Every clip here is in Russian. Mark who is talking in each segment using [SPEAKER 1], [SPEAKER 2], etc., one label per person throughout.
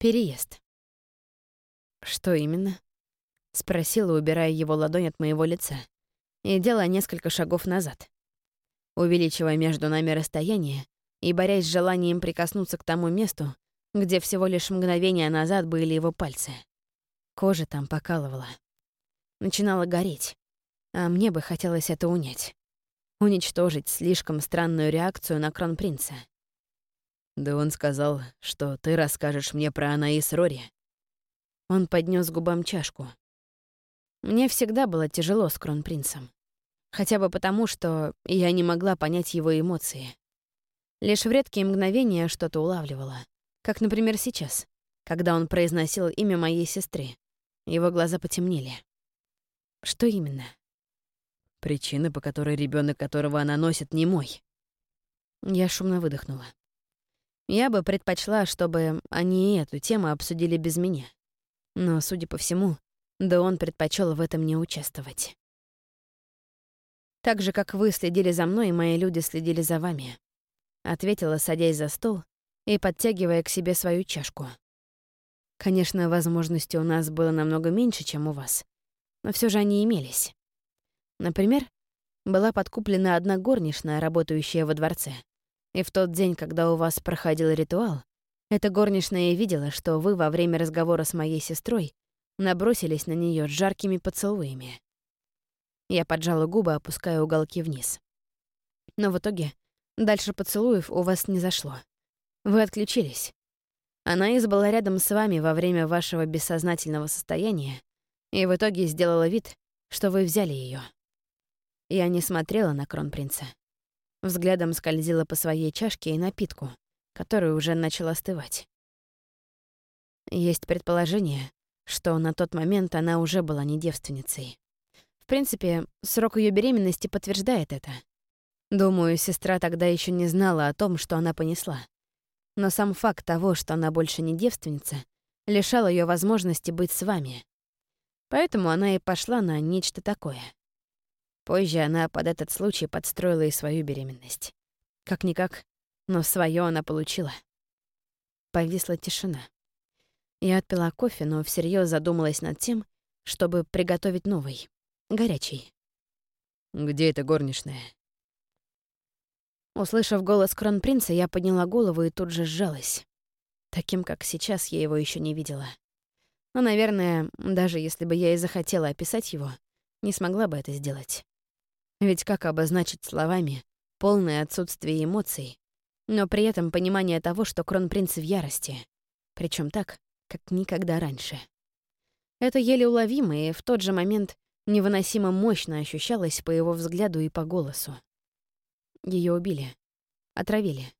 [SPEAKER 1] Переезд. Что именно? Спросила, убирая его ладонь от моего лица и делая несколько шагов назад. Увеличивая между нами расстояние и борясь с желанием прикоснуться к тому месту, где всего лишь мгновение назад были его пальцы. Кожа там покалывала. Начинала гореть, а мне бы хотелось это унять. Уничтожить слишком странную реакцию на кронпринца.
[SPEAKER 2] Да он сказал, что ты расскажешь мне про Анаис Рори.
[SPEAKER 1] Он поднес губам чашку. Мне всегда было тяжело с кронпринцем. Хотя бы потому, что я не могла понять его эмоции. Лишь в редкие мгновения что-то улавливала. Как, например, сейчас, когда он произносил имя моей сестры. Его глаза потемнели. Что именно?
[SPEAKER 2] Причина, по которой ребенок, которого она носит, не мой.
[SPEAKER 1] Я шумно выдохнула. Я бы предпочла, чтобы они эту тему обсудили без меня. Но, судя по всему, да он предпочел в этом не участвовать. «Так же, как вы следили за мной, мои люди следили за вами», — ответила, садясь за стол и подтягивая к себе свою чашку. Конечно, возможностей у нас было намного меньше, чем у вас, но все же они имелись. Например, была подкуплена одна горничная, работающая во дворце. И в тот день, когда у вас проходил ритуал, эта горничная видела, что вы во время разговора с моей сестрой набросились на нее с жаркими поцелуями. Я поджала губы, опуская уголки вниз. Но в итоге дальше поцелуев у вас не зашло. Вы отключились. Она была рядом с вами во время вашего бессознательного состояния и в итоге сделала вид, что вы взяли ее. Я не смотрела на кронпринца. Взглядом скользила по своей чашке и напитку, который уже начал остывать. Есть предположение, что на тот момент она уже была не девственницей. В принципе, срок ее беременности подтверждает это. Думаю, сестра тогда еще не знала о том, что она понесла. Но сам факт того, что она больше не девственница, лишал ее возможности быть с вами. Поэтому она и пошла на нечто такое. Позже она под этот случай подстроила и свою беременность. Как-никак, но свое она получила. Повисла тишина. Я отпила кофе, но всерьез задумалась над тем, чтобы приготовить новый, горячий.
[SPEAKER 2] «Где эта горничная?»
[SPEAKER 1] Услышав голос кронпринца, я подняла голову и тут же сжалась. Таким, как сейчас, я его еще не видела. Но, наверное, даже если бы я и захотела описать его, не смогла бы это сделать. Ведь как обозначить словами полное отсутствие эмоций, но при этом понимание того, что кронпринц в ярости, причем так, как никогда раньше. Это еле уловимо и в тот же момент невыносимо мощно ощущалось по его взгляду и по голосу. Ее убили, отравили.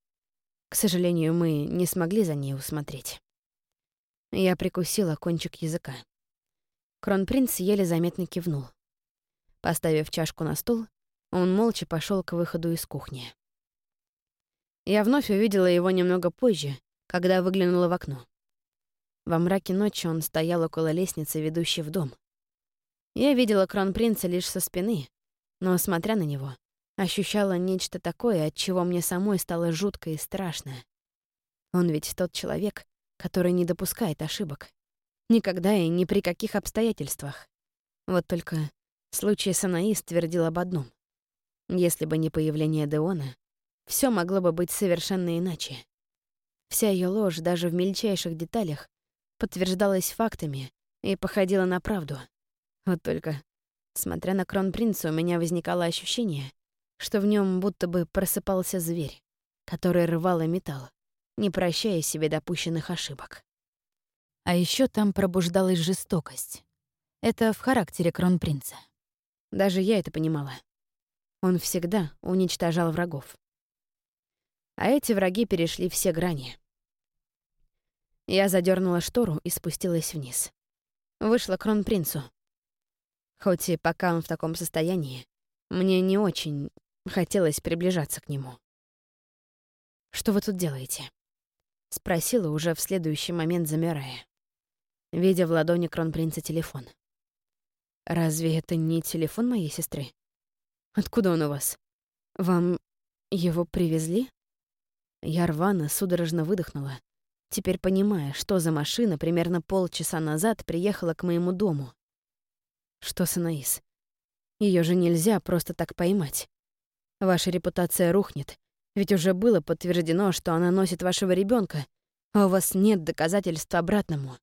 [SPEAKER 1] К сожалению, мы не смогли за ней усмотреть. Я прикусила кончик языка. Кронпринц еле заметно кивнул. Поставив чашку на стол, он молча пошел к выходу из кухни. Я вновь увидела его немного позже, когда выглянула в окно. Во мраке ночи он стоял около лестницы, ведущей в дом. Я видела кронпринца лишь со спины, но, смотря на него, ощущала нечто такое, от чего мне самой стало жутко и страшно. Он ведь тот человек, который не допускает ошибок. Никогда и ни при каких обстоятельствах. Вот только Случай с Анаис твердил об одном. Если бы не появление Деона, все могло бы быть совершенно иначе. Вся ее ложь, даже в мельчайших деталях, подтверждалась фактами и походила на правду. Вот только, смотря на кронпринца, у меня возникало ощущение, что в нем будто бы просыпался зверь, который рвал и металл, не прощая себе допущенных ошибок. А еще там пробуждалась жестокость. Это в характере кронпринца. Даже я это понимала. Он всегда уничтожал врагов. А эти враги перешли все грани. Я задернула штору и спустилась вниз. Вышла к кронпринцу. Хоть и пока он в таком состоянии, мне не очень хотелось приближаться к нему. «Что вы тут делаете?» — спросила уже в следующий момент, замирая, видя в ладони кронпринца телефон. Разве это не телефон моей сестры? Откуда он у вас? Вам его привезли? Я рвано, судорожно выдохнула, теперь понимая, что за машина примерно полчаса назад приехала к моему дому. Что с Анаис? Ее же нельзя просто так поймать. Ваша репутация рухнет, ведь уже было подтверждено, что она носит вашего ребенка, а у вас нет доказательств обратному.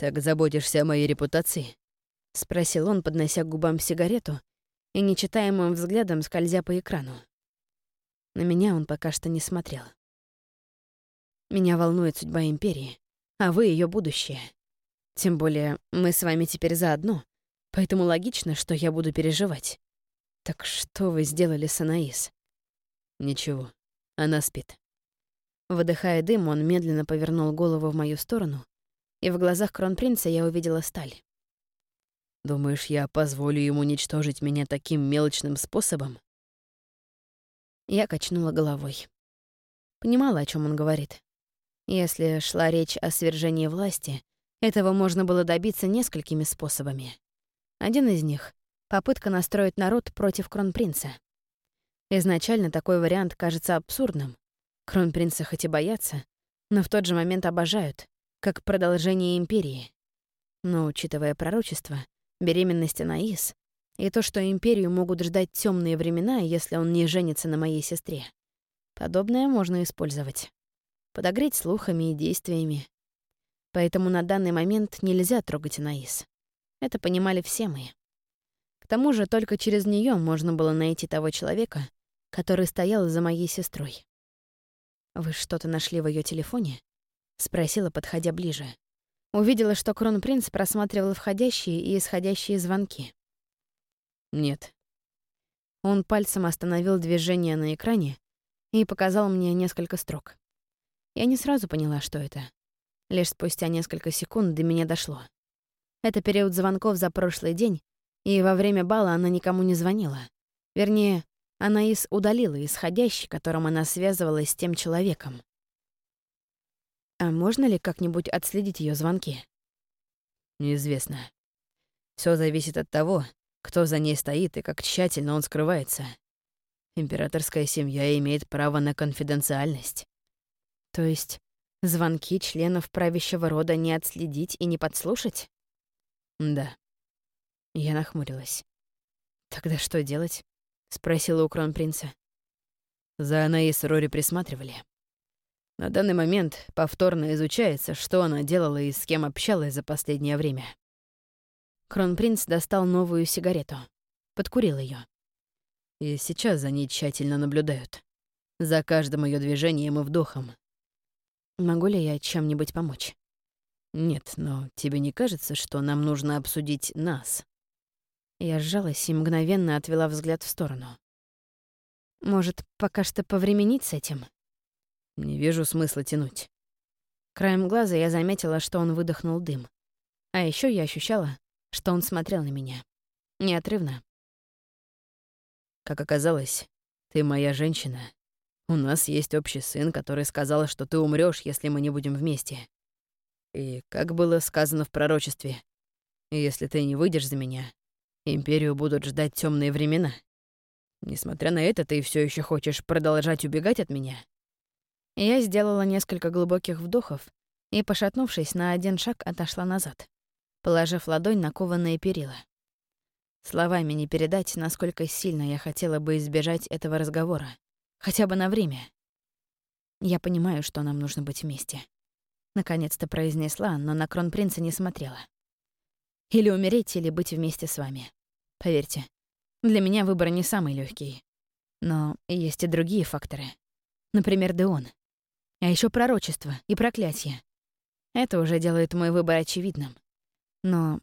[SPEAKER 2] «Так заботишься о моей репутации?»
[SPEAKER 1] — спросил он, поднося к губам сигарету и нечитаемым взглядом скользя по экрану. На меня он пока что не смотрел. Меня волнует судьба Империи, а вы ее будущее. Тем более мы с вами теперь заодно, поэтому логично, что я буду переживать. Так что вы сделали с Анаис?
[SPEAKER 2] Ничего, она спит.
[SPEAKER 1] Выдыхая дым, он медленно повернул голову в мою сторону, и в глазах кронпринца я увидела сталь.
[SPEAKER 2] «Думаешь, я позволю ему уничтожить меня таким мелочным способом?»
[SPEAKER 1] Я качнула головой. Понимала, о чем он говорит. Если шла речь о свержении власти, этого можно было добиться несколькими способами. Один из них — попытка настроить народ против кронпринца. Изначально такой вариант кажется абсурдным. Кронпринца хоть и боятся, но в тот же момент обожают, как продолжение империи. Но, учитывая пророчество, беременность Анаис и то, что империю могут ждать темные времена, если он не женится на моей сестре, подобное можно использовать. Подогреть слухами и действиями. Поэтому на данный момент нельзя трогать Анаис. Это понимали все мы. К тому же только через нее можно было найти того человека, который стоял за моей сестрой. «Вы что-то нашли в ее телефоне?» — спросила, подходя ближе. Увидела, что кронпринц просматривал входящие и исходящие звонки.
[SPEAKER 2] «Нет».
[SPEAKER 1] Он пальцем остановил движение на экране и показал мне несколько строк. Я не сразу поняла, что это. Лишь спустя несколько секунд до меня дошло. Это период звонков за прошлый день, и во время бала она никому не звонила. Вернее, Анаис удалила исходящий, которым она связывалась с тем человеком. А можно ли как-нибудь отследить ее звонки?
[SPEAKER 2] Неизвестно. Все зависит от того, кто за ней стоит и как тщательно он скрывается. Императорская семья имеет право на конфиденциальность.
[SPEAKER 1] То есть звонки членов правящего рода не отследить и не подслушать?
[SPEAKER 2] Да.
[SPEAKER 1] Я нахмурилась. Тогда что делать? — спросила у кронпринца.
[SPEAKER 2] За Анаис Рори присматривали. На данный момент повторно изучается, что она делала и с кем общалась за последнее время.
[SPEAKER 1] Кронпринц достал новую сигарету. Подкурил ее.
[SPEAKER 2] И сейчас за ней тщательно наблюдают. За каждым ее движением и вдохом.
[SPEAKER 1] Могу ли я чем-нибудь помочь?
[SPEAKER 2] Нет, но тебе не кажется, что нам нужно обсудить нас?
[SPEAKER 1] Я сжалась и мгновенно отвела взгляд в сторону. Может, пока что повременить с этим?
[SPEAKER 2] Не вижу смысла тянуть.
[SPEAKER 1] Краем глаза я заметила, что он выдохнул дым. А еще я ощущала, что он смотрел на меня. Неотрывно.
[SPEAKER 2] Как оказалось, ты моя женщина. У нас есть общий сын, который сказал, что ты умрешь, если мы не будем вместе. И как было сказано в пророчестве, если ты не выйдешь за меня, Империю будут ждать темные времена. Несмотря на это, ты все еще хочешь продолжать убегать от меня?
[SPEAKER 1] Я сделала несколько глубоких вдохов и, пошатнувшись на один шаг, отошла назад, положив ладонь на кованые перила. Словами не передать, насколько сильно я хотела бы избежать этого разговора. Хотя бы на время. Я понимаю, что нам нужно быть вместе. Наконец-то произнесла, но на кронпринца не смотрела. Или умереть, или быть вместе с вами. Поверьте, для меня выбор не самый легкий. Но есть и другие факторы. Например, Деон. А еще пророчество и проклятие. Это уже делает мой выбор очевидным. Но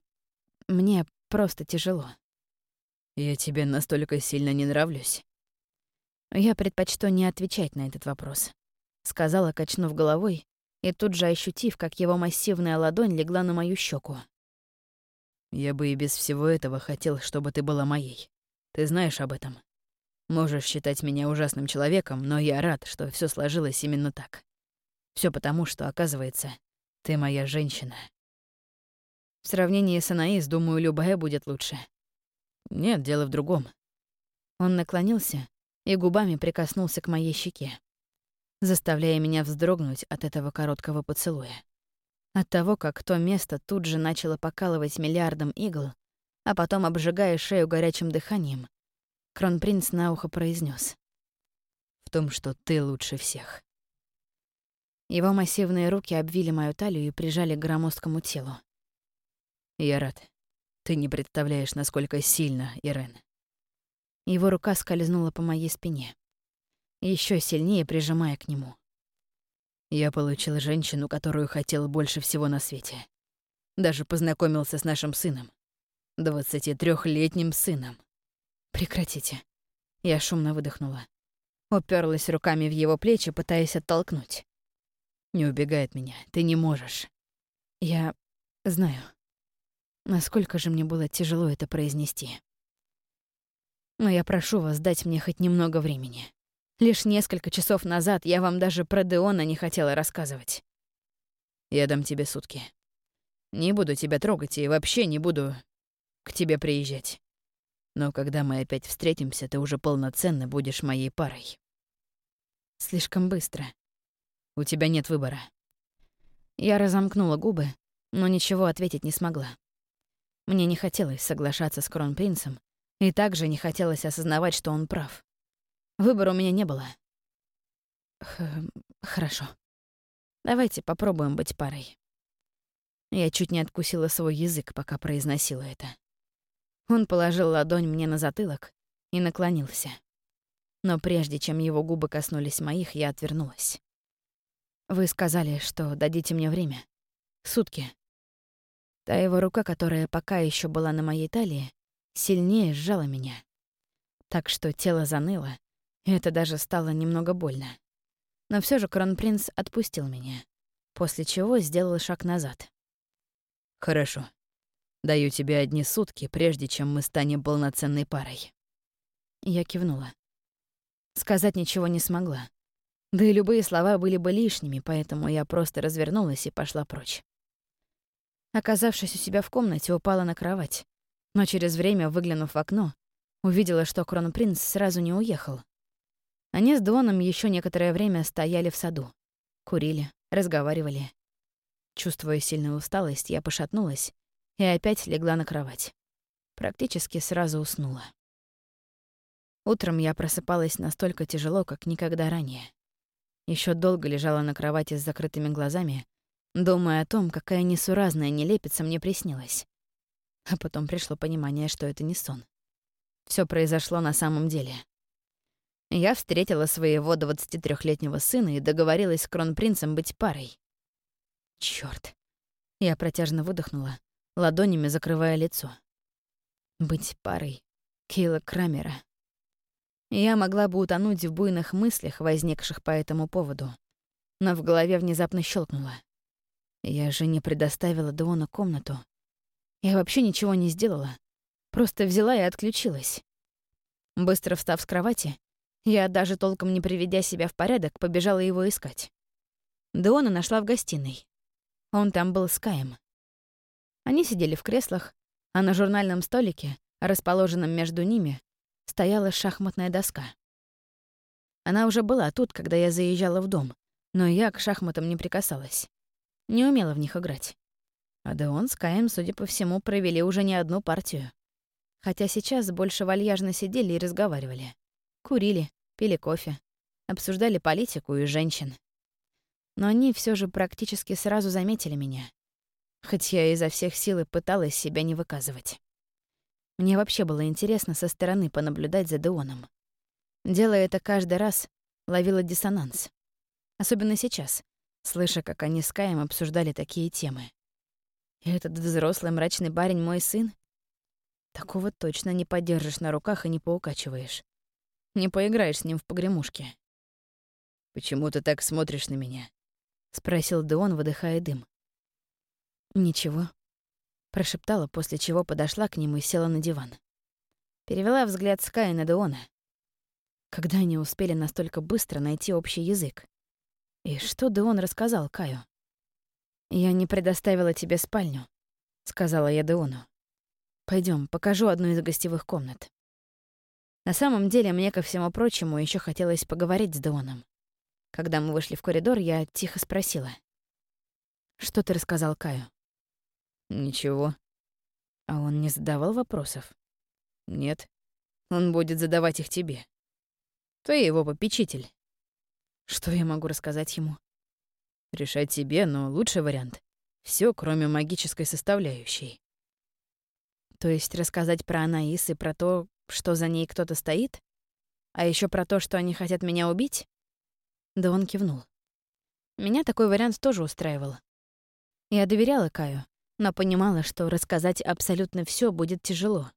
[SPEAKER 1] мне просто тяжело.
[SPEAKER 2] Я тебе настолько сильно не нравлюсь?
[SPEAKER 1] Я предпочту не отвечать на этот вопрос. Сказала, качнув головой, и тут же ощутив, как его массивная ладонь легла на мою щеку.
[SPEAKER 2] Я бы и без всего этого хотел, чтобы ты была моей. Ты знаешь об этом. Можешь считать меня ужасным человеком, но я рад, что все сложилось именно так. Все потому, что, оказывается, ты моя женщина.
[SPEAKER 1] В сравнении с Анаис, думаю, любая будет лучше.
[SPEAKER 2] Нет, дело в другом.
[SPEAKER 1] Он наклонился и губами прикоснулся к моей щеке. заставляя меня вздрогнуть от этого короткого поцелуя. От того, как то место тут же начало покалывать миллиардом игл, а потом, обжигая шею горячим дыханием, кронпринц на ухо произнес: «В том, что ты лучше всех». Его массивные руки обвили мою талию и прижали к громоздкому телу. «Я рад. Ты не представляешь, насколько сильно, Ирен». Его рука скользнула по моей спине, еще сильнее прижимая к нему. Я получил женщину, которую хотел больше всего на свете. Даже познакомился с нашим сыном. 23-летним сыном. Прекратите. Я шумно выдохнула. Уперлась руками в его плечи, пытаясь оттолкнуть. Не убегай от меня, ты не можешь. Я знаю. Насколько же мне было тяжело это произнести. Но я прошу вас дать мне хоть немного времени. Лишь несколько часов назад я вам даже про Деона не хотела рассказывать. Я дам тебе сутки. Не буду тебя трогать и вообще не буду к тебе приезжать. Но когда мы опять встретимся, ты уже полноценно будешь моей парой. Слишком быстро. У тебя нет выбора. Я разомкнула губы, но ничего ответить не смогла. Мне не хотелось соглашаться с кронпринцем, и также не хотелось осознавать, что он прав. Выбора у меня не было. Х хорошо. Давайте попробуем быть парой. Я чуть не откусила свой язык, пока произносила это. Он положил ладонь мне на затылок и наклонился. Но прежде чем его губы коснулись моих, я отвернулась. «Вы сказали, что дадите мне время. Сутки». Та его рука, которая пока еще была на моей талии, сильнее сжала меня. Так что тело заныло, и это даже стало немного больно. Но все же кронпринц отпустил меня, после чего сделал шаг назад. «Хорошо. Даю тебе одни сутки, прежде чем мы станем полноценной парой». Я кивнула. Сказать ничего не смогла. Да и любые слова были бы лишними, поэтому я просто развернулась и пошла прочь. Оказавшись у себя в комнате, упала на кровать но через время, выглянув в окно, увидела, что кронпринц сразу не уехал. Они с Доном еще некоторое время стояли в саду, курили, разговаривали. Чувствуя сильную усталость, я пошатнулась и опять легла на кровать. Практически сразу уснула. Утром я просыпалась настолько тяжело, как никогда ранее. Еще долго лежала на кровати с закрытыми глазами, думая о том, какая несуразная нелепица мне приснилась. А потом пришло понимание, что это не сон. Все произошло на самом деле. Я встретила своего 23-летнего сына и договорилась с кронпринцем быть парой. Черт! Я протяжно выдохнула, ладонями закрывая лицо. Быть парой Кейла Крамера. Я могла бы утонуть в буйных мыслях, возникших по этому поводу, но в голове внезапно щелкнуло. Я же не предоставила Дуону комнату, я вообще ничего не сделала. Просто взяла и отключилась. Быстро встав с кровати, я, даже толком не приведя себя в порядок, побежала его искать. Деона нашла в гостиной. Он там был с Каем. Они сидели в креслах, а на журнальном столике, расположенном между ними, стояла шахматная доска. Она уже была тут, когда я заезжала в дом, но я к шахматам не прикасалась. Не умела в них играть. А Деон с Каем, судя по всему, провели уже не одну партию. Хотя сейчас больше вальяжно сидели и разговаривали. Курили, пили кофе, обсуждали политику и женщин. Но они все же практически сразу заметили меня. Хоть я изо всех сил и пыталась себя не выказывать. Мне вообще было интересно со стороны понаблюдать за Деоном. Делая это каждый раз, ловила диссонанс. Особенно сейчас, слыша, как они с Каем обсуждали такие темы. Этот взрослый мрачный парень мой сын? Такого точно не поддержишь на руках и не поукачиваешь. Не поиграешь с ним в погремушки. «Почему ты так смотришь на меня?» — спросил Деон, выдыхая дым. «Ничего», — прошептала, после чего подошла к нему и села на диван. Перевела взгляд с Кая на Деона. Когда они успели настолько быстро найти общий язык? И что Деон рассказал Каю? «Я не предоставила тебе спальню», — сказала я Деону. Пойдем, покажу одну из гостевых комнат». На самом деле, мне, ко всему прочему, еще хотелось поговорить с Деоном. Когда мы вышли в коридор, я тихо спросила. «Что ты рассказал Каю?»
[SPEAKER 2] «Ничего».
[SPEAKER 1] «А он не задавал вопросов?»
[SPEAKER 2] «Нет. Он будет задавать их тебе. Ты его попечитель».
[SPEAKER 1] «Что я могу рассказать ему?»
[SPEAKER 2] «Решать тебе, но лучший вариант — все, кроме магической составляющей».
[SPEAKER 1] То есть рассказать про Анаис и про то, что за ней кто-то стоит? А еще про то, что они хотят меня убить? Да он кивнул. Меня такой вариант тоже устраивал. Я доверяла Каю, но понимала, что рассказать абсолютно все будет тяжело.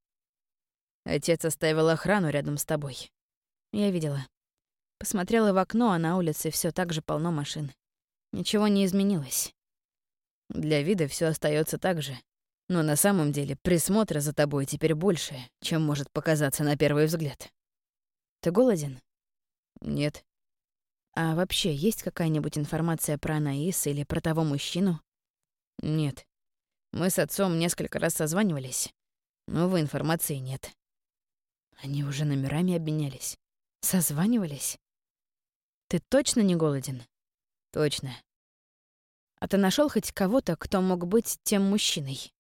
[SPEAKER 2] Отец оставил охрану рядом с тобой.
[SPEAKER 1] Я видела. Посмотрела в окно, а на улице все так же полно машин. Ничего не изменилось.
[SPEAKER 2] Для вида все остается так же. Но на самом деле присмотра за тобой теперь больше, чем может показаться на первый взгляд.
[SPEAKER 1] Ты голоден?
[SPEAKER 2] Нет.
[SPEAKER 1] А вообще есть какая-нибудь информация про Анаис или про того мужчину?
[SPEAKER 2] Нет. Мы с отцом несколько раз созванивались. Новой информации нет.
[SPEAKER 1] Они уже номерами обменялись. Созванивались? Ты точно не голоден?
[SPEAKER 2] Точно.
[SPEAKER 1] А ты нашел хоть кого-то, кто мог быть тем мужчиной?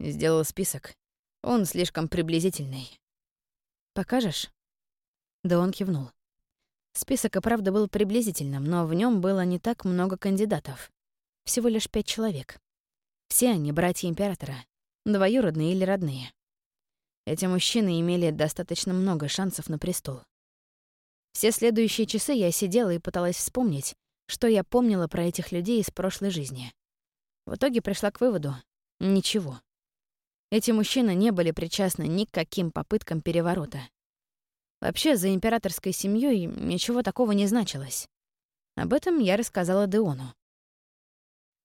[SPEAKER 2] Сделал список. Он слишком приблизительный.
[SPEAKER 1] Покажешь? Да он кивнул. Список и правда был приблизительным, но в нем было не так много кандидатов. Всего лишь пять человек. Все они братья императора, двоюродные или родные. Эти мужчины имели достаточно много шансов на престол. Все следующие часы я сидела и пыталась вспомнить, что я помнила про этих людей из прошлой жизни. В итоге пришла к выводу — ничего. Эти мужчины не были причастны ни к каким попыткам переворота. Вообще, за императорской семьей ничего такого не значилось. Об этом я рассказала Деону.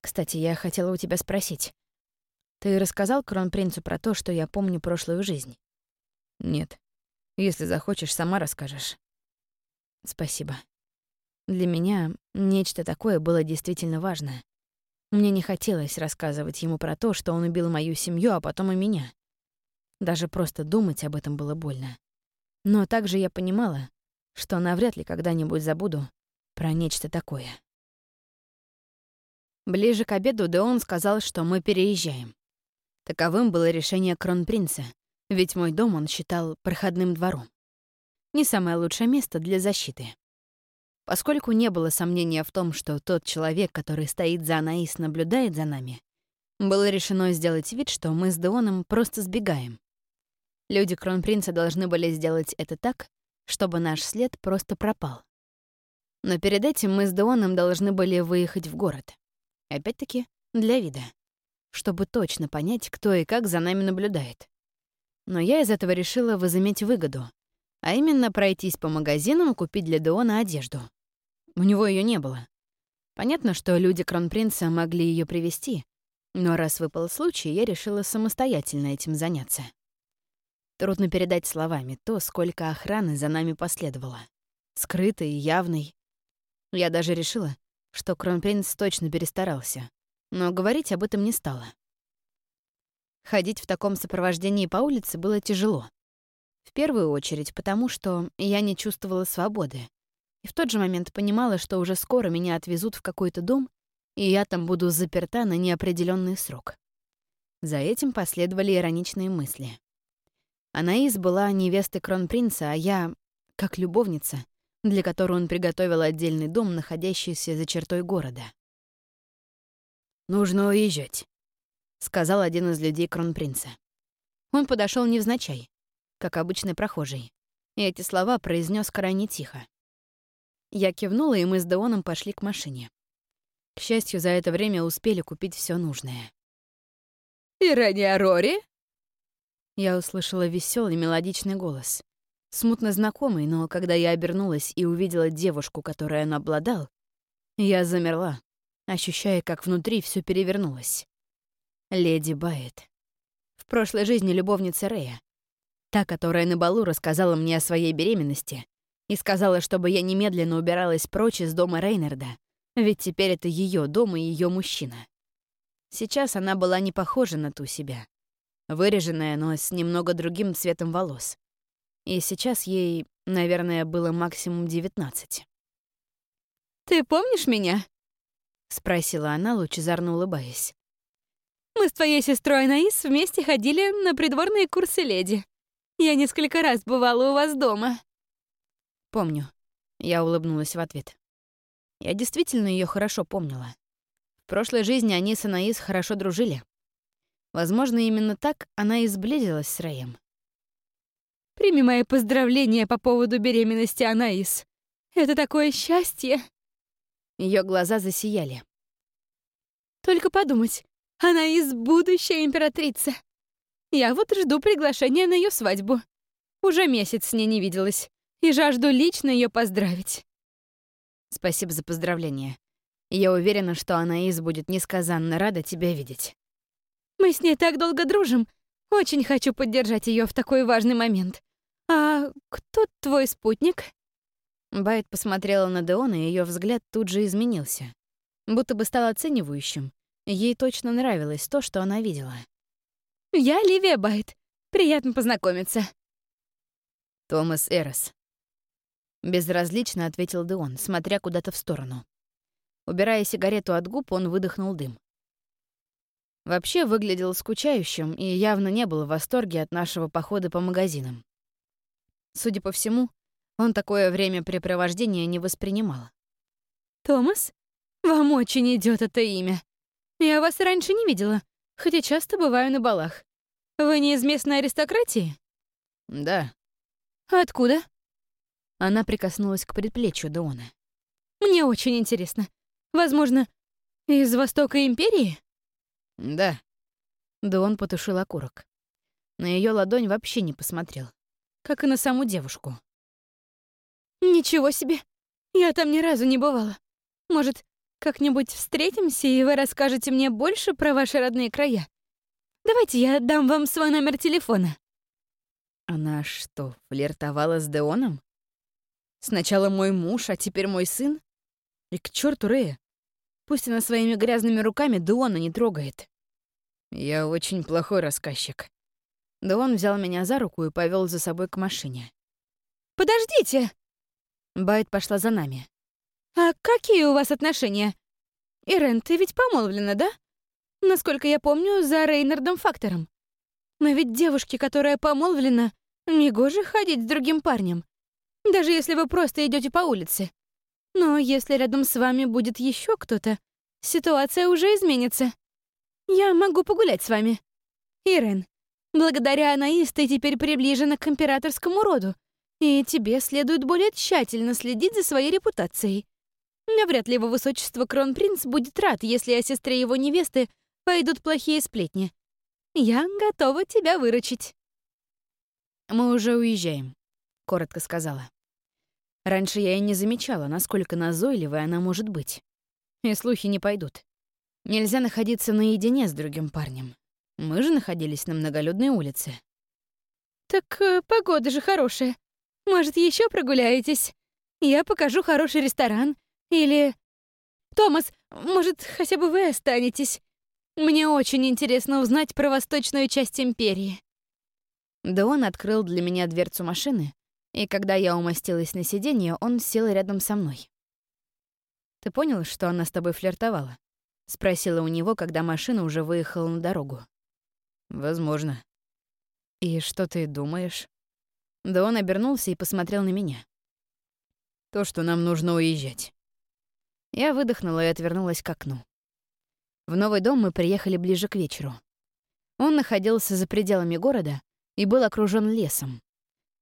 [SPEAKER 1] Кстати, я хотела у тебя спросить. Ты рассказал кронпринцу про то, что я помню прошлую жизнь?
[SPEAKER 2] Нет. Если захочешь, сама расскажешь.
[SPEAKER 1] Спасибо. Для меня нечто такое было действительно важно. Мне не хотелось рассказывать ему про то, что он убил мою семью, а потом и меня. Даже просто думать об этом было больно. Но также я понимала, что навряд ли когда-нибудь забуду про нечто такое. Ближе к обеду Деон сказал, что мы переезжаем. Таковым было решение кронпринца, ведь мой дом он считал проходным двором. Не самое лучшее место для защиты. Поскольку не было сомнения в том, что тот человек, который стоит за Анаис, наблюдает за нами, было решено сделать вид, что мы с Деоном просто сбегаем. Люди Кронпринца должны были сделать это так, чтобы наш след просто пропал. Но перед этим мы с Деоном должны были выехать в город. Опять-таки, для вида. Чтобы точно понять, кто и как за нами наблюдает. Но я из этого решила возыметь выгоду, а именно пройтись по магазинам и купить для Деона одежду. У него ее не было. Понятно, что люди Кронпринца могли ее привезти, но раз выпал случай, я решила самостоятельно этим заняться. Трудно передать словами то, сколько охраны за нами последовало. Скрытой явной. Я даже решила, что Кронпринц точно перестарался, но говорить об этом не стала. Ходить в таком сопровождении по улице было тяжело. В первую очередь потому, что я не чувствовала свободы. И в тот же момент понимала, что уже скоро меня отвезут в какой-то дом, и я там буду заперта на неопределенный срок. За этим последовали ироничные мысли. Анаис была невестой кронпринца, а я — как любовница, для которой он приготовил отдельный дом, находящийся за чертой города.
[SPEAKER 2] «Нужно уезжать», — сказал один из людей кронпринца.
[SPEAKER 1] Он подошел невзначай, как обычный прохожий. И эти слова произнес крайне тихо. Я кивнула, и мы с Деоном пошли к машине. К счастью, за это время успели купить все нужное.
[SPEAKER 3] «Ирания Рори?»
[SPEAKER 1] Я услышала веселый мелодичный голос. Смутно знакомый, но когда я обернулась и увидела девушку, которой он обладал, я замерла, ощущая, как внутри все перевернулось. Леди Байет. В прошлой жизни любовница Рея. Та, которая на балу рассказала мне о своей беременности и сказала, чтобы я немедленно убиралась прочь из дома Рейнарда, ведь теперь это ее дом и ее мужчина. Сейчас она была не похожа на ту себя. Выреженная, но с немного другим цветом волос. И сейчас ей, наверное, было максимум 19. ты помнишь меня?» — спросила она, лучезарно улыбаясь. «Мы с твоей сестрой Анаис вместе ходили на придворные курсы леди. Я несколько раз бывала у вас дома». «Помню», — я улыбнулась в ответ. Я действительно ее хорошо помнила. В прошлой жизни они с Анаис хорошо дружили. Возможно, именно так она и сблизилась с Рэем.
[SPEAKER 3] «Прими мои поздравления по поводу беременности Анаис. Это такое счастье!»
[SPEAKER 1] Ее глаза засияли.
[SPEAKER 3] «Только подумать, Анаис — будущая императрица. Я вот жду приглашения на ее свадьбу. Уже месяц с ней не виделась и жажду лично ее поздравить».
[SPEAKER 1] Спасибо за поздравление. Я уверена, что Анаис будет несказанно рада тебя видеть.
[SPEAKER 3] Мы с ней так долго дружим. Очень хочу поддержать ее в такой важный момент. А кто твой спутник?
[SPEAKER 1] Байт посмотрела на Деона, и ее взгляд тут же изменился. Будто бы стал оценивающим. Ей точно нравилось то, что она видела.
[SPEAKER 3] «Я Ливия Байт. Приятно познакомиться».
[SPEAKER 1] «Томас Эрос». Безразлично ответил Деон, смотря куда-то в сторону. Убирая сигарету от губ, он выдохнул дым. Вообще выглядел скучающим и явно не был в восторге от нашего похода по магазинам. Судя по всему, он такое времяпрепровождение не воспринимал.
[SPEAKER 3] «Томас, вам очень идет это имя. Я вас раньше не видела, хотя часто бываю на балах. Вы не из местной аристократии?»
[SPEAKER 1] «Да».
[SPEAKER 3] «Откуда?»
[SPEAKER 1] Она прикоснулась к предплечью Дона.
[SPEAKER 3] «Мне очень интересно. Возможно, из Востока Империи?»
[SPEAKER 1] «Да». Дон потушил окурок. На ее ладонь вообще не посмотрел. Как и на саму девушку.
[SPEAKER 3] «Ничего себе! Я там ни разу не бывала. Может, как-нибудь встретимся, и вы расскажете мне больше про ваши родные края? Давайте я дам вам свой номер телефона».
[SPEAKER 1] Она что, флиртовала с Деоном? Сначала мой муж, а теперь мой сын? И к черту Рэя. Пусть она своими грязными руками Дуона не трогает. Я очень плохой рассказчик. Дуон взял меня за руку и повел за собой к машине.
[SPEAKER 3] «Подождите!»
[SPEAKER 1] Байт пошла за нами.
[SPEAKER 3] «А какие у вас отношения? Ирен, ты ведь помолвлена, да? Насколько я помню, за Рейнардом Фактором. Но ведь девушке, которая помолвлена, негоже ходить с другим парнем. Даже если вы просто идете по улице. Но если рядом с вами будет еще кто-то, ситуация уже изменится. Я могу погулять с вами. Ирен, благодаря Анаис ты теперь приближена к императорскому роду, и тебе следует более тщательно следить за своей репутацией. Навряд ли его высочество Кронпринц будет рад, если о сестре его невесты пойдут плохие сплетни. Я готова тебя выручить.
[SPEAKER 1] «Мы уже уезжаем», — коротко сказала. Раньше я и не замечала, насколько назойливой она может быть. И слухи не пойдут. Нельзя находиться наедине с другим парнем. Мы же находились на многолюдной улице.
[SPEAKER 3] «Так э, погода же хорошая. Может, еще прогуляетесь? Я покажу хороший ресторан. Или... Томас, может, хотя бы вы останетесь? Мне очень интересно узнать про восточную часть Империи».
[SPEAKER 1] Да он открыл для меня дверцу машины, и когда я умостилась на сиденье, он сел рядом со мной. «Ты понял, что она с тобой флиртовала?» — спросила у него, когда машина уже выехала на дорогу. «Возможно». «И что ты думаешь?» Да он обернулся и посмотрел на меня. «То, что нам нужно уезжать». Я выдохнула и отвернулась к окну. В новый дом мы приехали ближе к вечеру. Он находился за пределами города и был окружен лесом.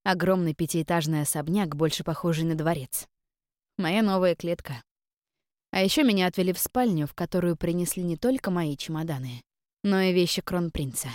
[SPEAKER 1] Огромный пятиэтажный особняк, больше похожий на дворец. Моя новая клетка. А еще меня отвели в спальню, в которую принесли не только мои чемоданы, но и вещи кронпринца.